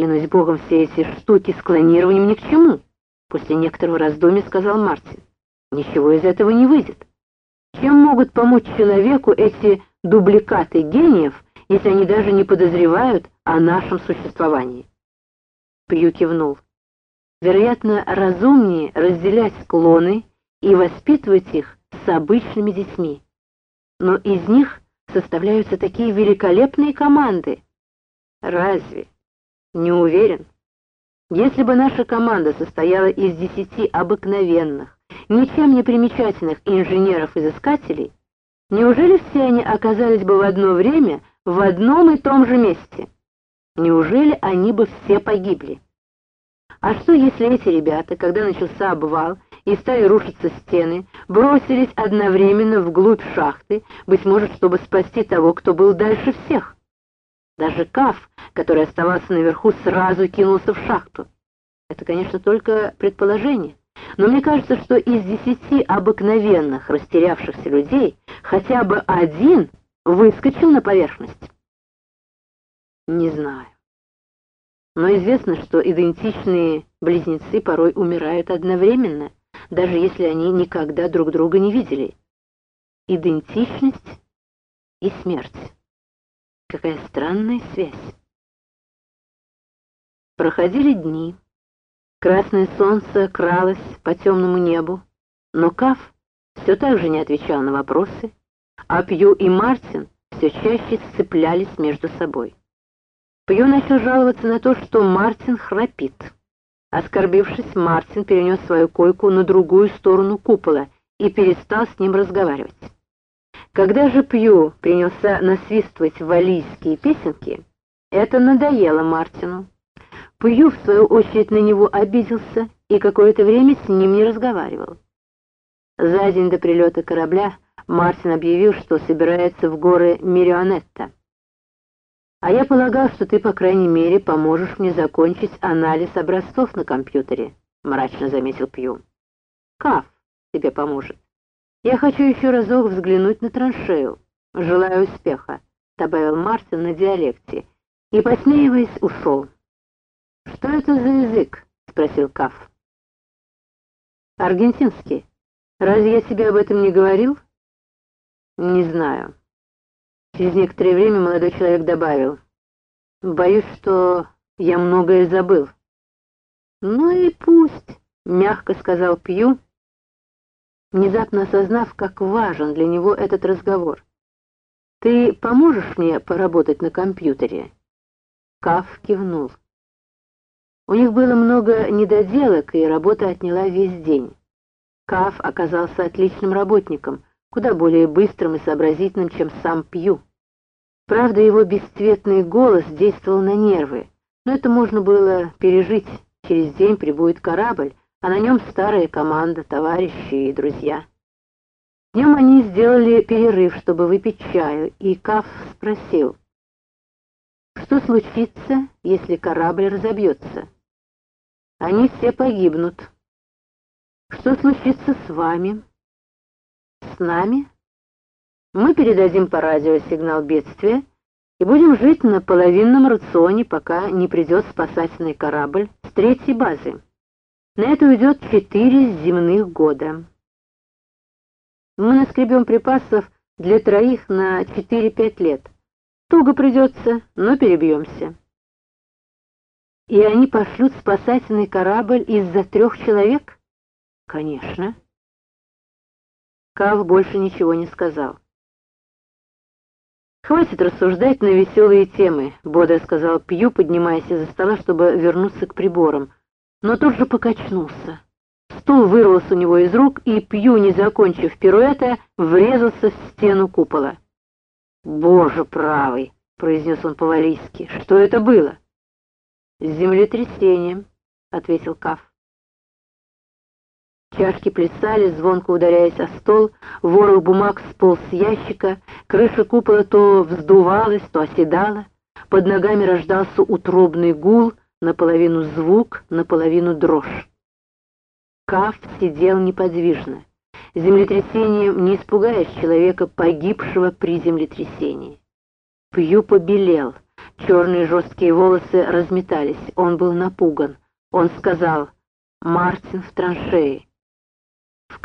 Клянусь богом, все эти штуки с клонированием ни к чему. После некоторого раздумья сказал Мартин. Ничего из этого не выйдет. Чем могут помочь человеку эти дубликаты гениев, если они даже не подозревают о нашем существовании? Пью кивнул. Вероятно, разумнее разделять склоны и воспитывать их с обычными детьми. Но из них составляются такие великолепные команды. Разве? Не уверен. Если бы наша команда состояла из десяти обыкновенных, ничем не примечательных инженеров-изыскателей, неужели все они оказались бы в одно время в одном и том же месте? Неужели они бы все погибли? А что, если эти ребята, когда начался обвал и стали рушиться стены, бросились одновременно вглубь шахты, быть может, чтобы спасти того, кто был дальше всех? Даже Каф, который оставался наверху, сразу кинулся в шахту. Это, конечно, только предположение. Но мне кажется, что из десяти обыкновенных растерявшихся людей хотя бы один выскочил на поверхность. Не знаю. Но известно, что идентичные близнецы порой умирают одновременно, даже если они никогда друг друга не видели. Идентичность и смерть. Какая странная связь. Проходили дни. Красное солнце кралось по темному небу, но Каф все так же не отвечал на вопросы, а Пью и Мартин все чаще сцеплялись между собой. Пью начал жаловаться на то, что Мартин храпит. Оскорбившись, Мартин перенес свою койку на другую сторону купола и перестал с ним разговаривать. Когда же Пью принялся насвистывать валийские песенки, это надоело Мартину. Пью, в свою очередь, на него обиделся и какое-то время с ним не разговаривал. За день до прилета корабля Мартин объявил, что собирается в горы Мирионетта. А я полагал, что ты, по крайней мере, поможешь мне закончить анализ образцов на компьютере, мрачно заметил Пью. Каф тебе поможет. Я хочу еще разок взглянуть на траншею. Желаю успеха, добавил Мартин на диалекте и, посмеиваясь, ушел. Что это за язык? спросил Каф. Аргентинский. Разве я тебе об этом не говорил? Не знаю. Через некоторое время молодой человек добавил. «Боюсь, что я многое забыл». «Ну и пусть», — мягко сказал Пью, внезапно осознав, как важен для него этот разговор. «Ты поможешь мне поработать на компьютере?» Каф кивнул. У них было много недоделок, и работа отняла весь день. Каф оказался отличным работником — куда более быстрым и сообразительным, чем сам Пью. Правда, его бесцветный голос действовал на нервы, но это можно было пережить. Через день прибудет корабль, а на нем старая команда, товарищи и друзья. Днем они сделали перерыв, чтобы выпить чаю, и Каф спросил, что случится, если корабль разобьется? Они все погибнут. Что случится с вами? с нами? Мы передадим по радио сигнал бедствия и будем жить на половинном рационе, пока не придет спасательный корабль с третьей базы. На это уйдет четыре земных года. Мы наскребем припасов для троих на 4-5 лет. Туго придется, но перебьемся. И они пошлют спасательный корабль из-за трех человек? Конечно. Кав больше ничего не сказал. «Хватит рассуждать на веселые темы», — бодро сказал Пью, поднимаясь из-за стола, чтобы вернуться к приборам, но тут же покачнулся. Стул вырвался у него из рук, и Пью, не закончив пируэта, врезался в стену купола. «Боже правый!» — произнес он по-валийски. «Что это было?» «Землетрясение», — ответил Каф. Чашки плясали, звонко ударяясь о стол, ворох бумаг сполз с ящика, крыша купола то вздувалась, то оседала, под ногами рождался утробный гул, наполовину звук, наполовину дрожь. Каф сидел неподвижно. Землетрясением не испугаешь человека, погибшего при землетрясении. Пью побелел. Черные жесткие волосы разметались, он был напуган. Он сказал «Мартин в траншее».